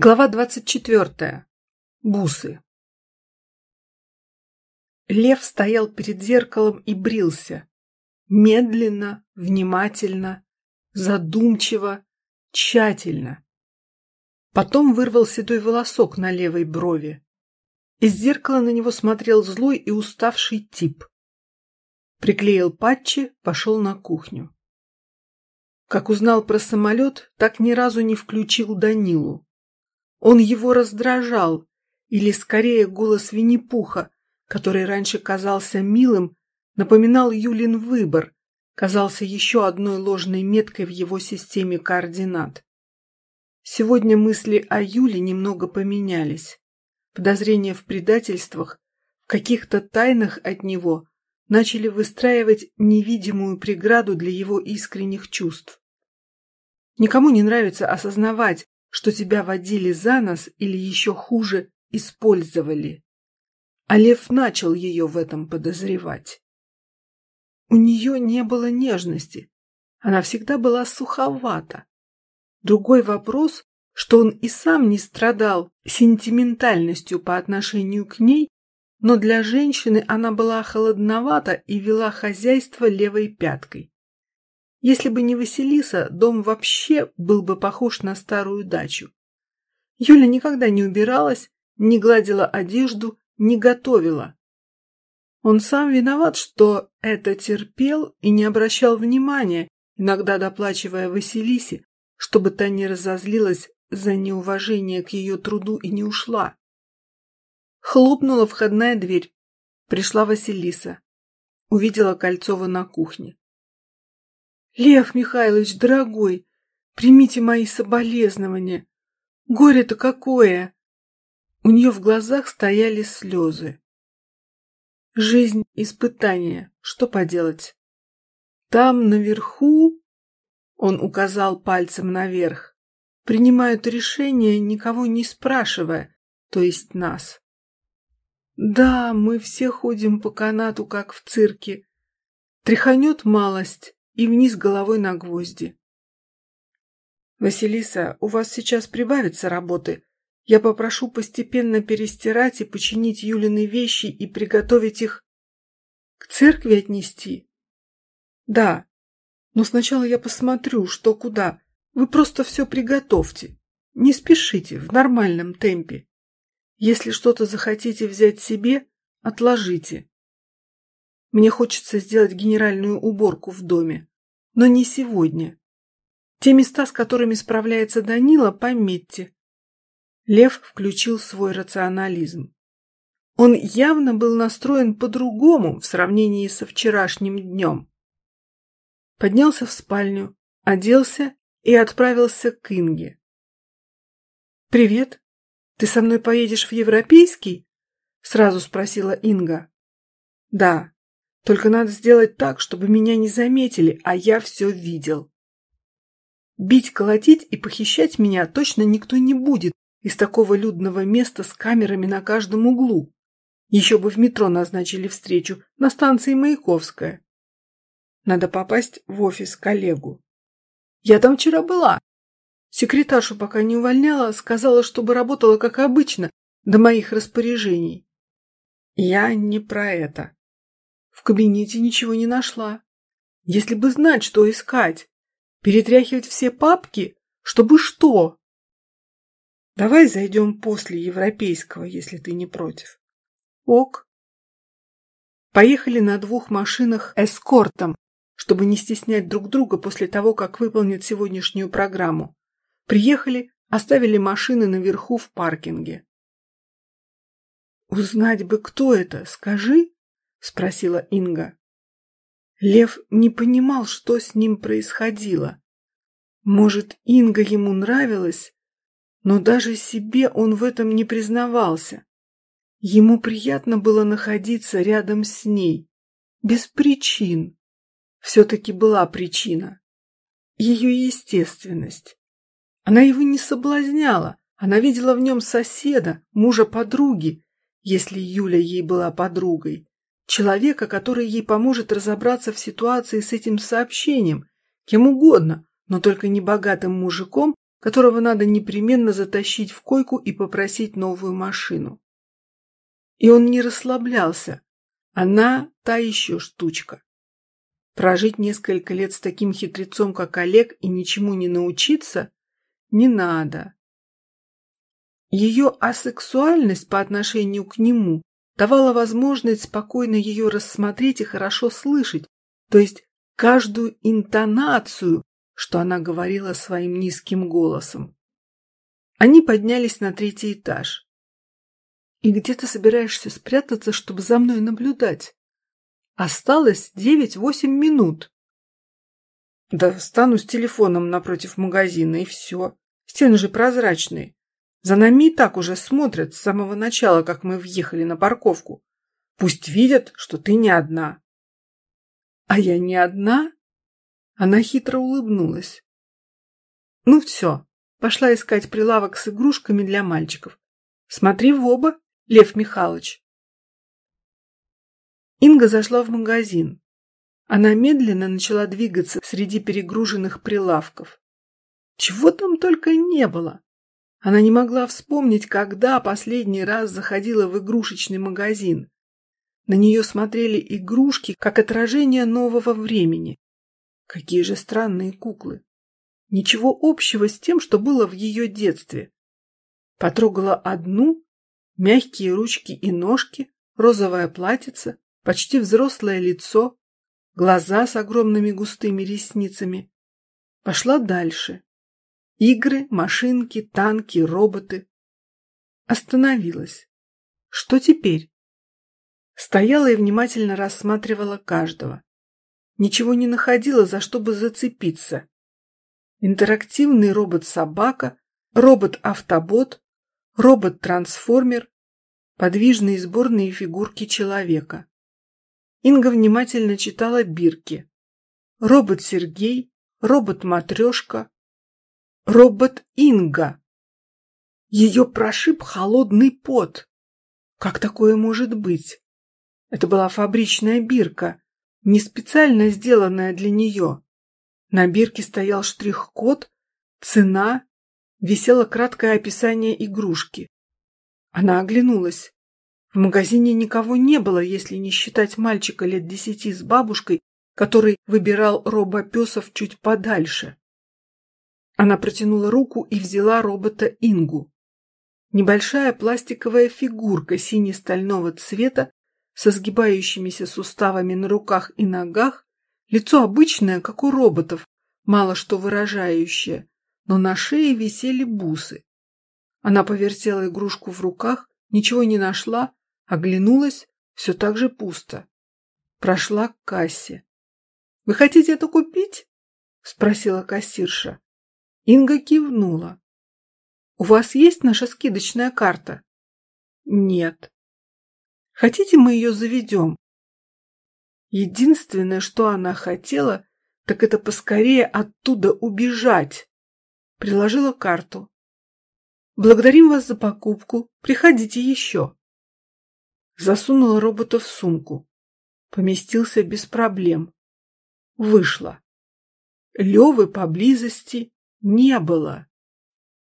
Глава двадцать четвертая. Бусы. Лев стоял перед зеркалом и брился. Медленно, внимательно, задумчиво, тщательно. Потом вырвал седой волосок на левой брови. Из зеркала на него смотрел злой и уставший тип. Приклеил патчи, пошел на кухню. Как узнал про самолет, так ни разу не включил Данилу. Он его раздражал, или скорее голос Винни-Пуха, который раньше казался милым, напоминал Юлин выбор, казался еще одной ложной меткой в его системе координат. Сегодня мысли о Юле немного поменялись. Подозрения в предательствах, в каких-то тайнах от него начали выстраивать невидимую преграду для его искренних чувств. Никому не нравится осознавать, что тебя водили за нос или еще хуже, использовали. А Лев начал ее в этом подозревать. У нее не было нежности, она всегда была суховата. Другой вопрос, что он и сам не страдал сентиментальностью по отношению к ней, но для женщины она была холодновата и вела хозяйство левой пяткой. Если бы не Василиса, дом вообще был бы похож на старую дачу. Юля никогда не убиралась, не гладила одежду, не готовила. Он сам виноват, что это терпел и не обращал внимания, иногда доплачивая Василисе, чтобы та не разозлилась за неуважение к ее труду и не ушла. Хлопнула входная дверь. Пришла Василиса. Увидела Кольцова на кухне. Лев Михайлович, дорогой, примите мои соболезнования. Горе-то какое! У нее в глазах стояли слезы. Жизнь – испытание, что поделать? Там, наверху, он указал пальцем наверх, принимают решения, никого не спрашивая, то есть нас. Да, мы все ходим по канату, как в цирке. Тряханет малость, и вниз головой на гвозди. «Василиса, у вас сейчас прибавится работы. Я попрошу постепенно перестирать и починить Юлины вещи и приготовить их к церкви отнести?» «Да, но сначала я посмотрю, что куда. Вы просто все приготовьте. Не спешите, в нормальном темпе. Если что-то захотите взять себе, отложите. Мне хочется сделать генеральную уборку в доме, но не сегодня. Те места, с которыми справляется Данила, пометьте. Лев включил свой рационализм. Он явно был настроен по-другому в сравнении со вчерашним днем. Поднялся в спальню, оделся и отправился к Инге. «Привет. Ты со мной поедешь в Европейский?» — сразу спросила Инга. «Да. Только надо сделать так, чтобы меня не заметили, а я все видел. Бить, колотить и похищать меня точно никто не будет из такого людного места с камерами на каждом углу. Еще бы в метро назначили встречу на станции Маяковская. Надо попасть в офис коллегу. Я там вчера была. Секретаршу пока не увольняла, сказала, чтобы работала как обычно, до моих распоряжений. Я не про это. В кабинете ничего не нашла. Если бы знать, что искать. Перетряхивать все папки, чтобы что? Давай зайдем после европейского, если ты не против. Ок. Поехали на двух машинах эскортом, чтобы не стеснять друг друга после того, как выполнят сегодняшнюю программу. Приехали, оставили машины наверху в паркинге. Узнать бы, кто это, скажи, — спросила Инга. Лев не понимал, что с ним происходило. Может, Инга ему нравилась, но даже себе он в этом не признавался. Ему приятно было находиться рядом с ней, без причин. Все-таки была причина. Ее естественность. Она его не соблазняла, она видела в нем соседа, мужа подруги, если Юля ей была подругой. Человека, который ей поможет разобраться в ситуации с этим сообщением, кем угодно, но только не богатым мужиком которого надо непременно затащить в койку и попросить новую машину. И он не расслаблялся. Она та еще штучка. Прожить несколько лет с таким хитрецом, как Олег, и ничему не научиться не надо. Ее асексуальность по отношению к нему давала возможность спокойно ее рассмотреть и хорошо слышать, то есть каждую интонацию, что она говорила своим низким голосом. Они поднялись на третий этаж. «И где ты собираешься спрятаться, чтобы за мной наблюдать? Осталось девять-восемь минут». «Да встану с телефоном напротив магазина, и все. Стены же прозрачные. За нами и так уже смотрят с самого начала, как мы въехали на парковку. Пусть видят, что ты не одна». «А я не одна?» Она хитро улыбнулась. «Ну все, пошла искать прилавок с игрушками для мальчиков. Смотри в оба, Лев Михайлович». Инга зашла в магазин. Она медленно начала двигаться среди перегруженных прилавков. Чего там только не было. Она не могла вспомнить, когда последний раз заходила в игрушечный магазин. На нее смотрели игрушки, как отражение нового времени. Какие же странные куклы. Ничего общего с тем, что было в ее детстве. Потрогала одну, мягкие ручки и ножки, розовое платьице, почти взрослое лицо, глаза с огромными густыми ресницами. Пошла дальше. Игры, машинки, танки, роботы. Остановилась. Что теперь? Стояла и внимательно рассматривала каждого. Ничего не находила, за что бы зацепиться. Интерактивный робот-собака, робот-автобот, робот-трансформер, подвижные сборные фигурки человека. Инга внимательно читала бирки. Робот Сергей, робот Матрешка, робот Инга. Ее прошиб холодный пот. Как такое может быть? Это была фабричная бирка, не специально сделанная для нее. На бирке стоял штрих-код, цена, висело краткое описание игрушки. Она оглянулась. В магазине никого не было, если не считать мальчика лет десяти с бабушкой, который выбирал робопесов чуть подальше. Она протянула руку и взяла робота Ингу. Небольшая пластиковая фигурка сине-стального цвета со сгибающимися суставами на руках и ногах, лицо обычное, как у роботов, мало что выражающее, но на шее висели бусы. Она повертела игрушку в руках, ничего не нашла, оглянулась, все так же пусто. Прошла к кассе. «Вы хотите это купить?» — спросила кассирша. Инга кивнула. «У вас есть наша скидочная карта?» «Нет». Хотите, мы ее заведем?» Единственное, что она хотела, так это поскорее оттуда убежать. Приложила карту. «Благодарим вас за покупку. Приходите еще». Засунула робота в сумку. Поместился без проблем. Вышла. Левы поблизости не было.